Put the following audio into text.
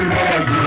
Obrigado.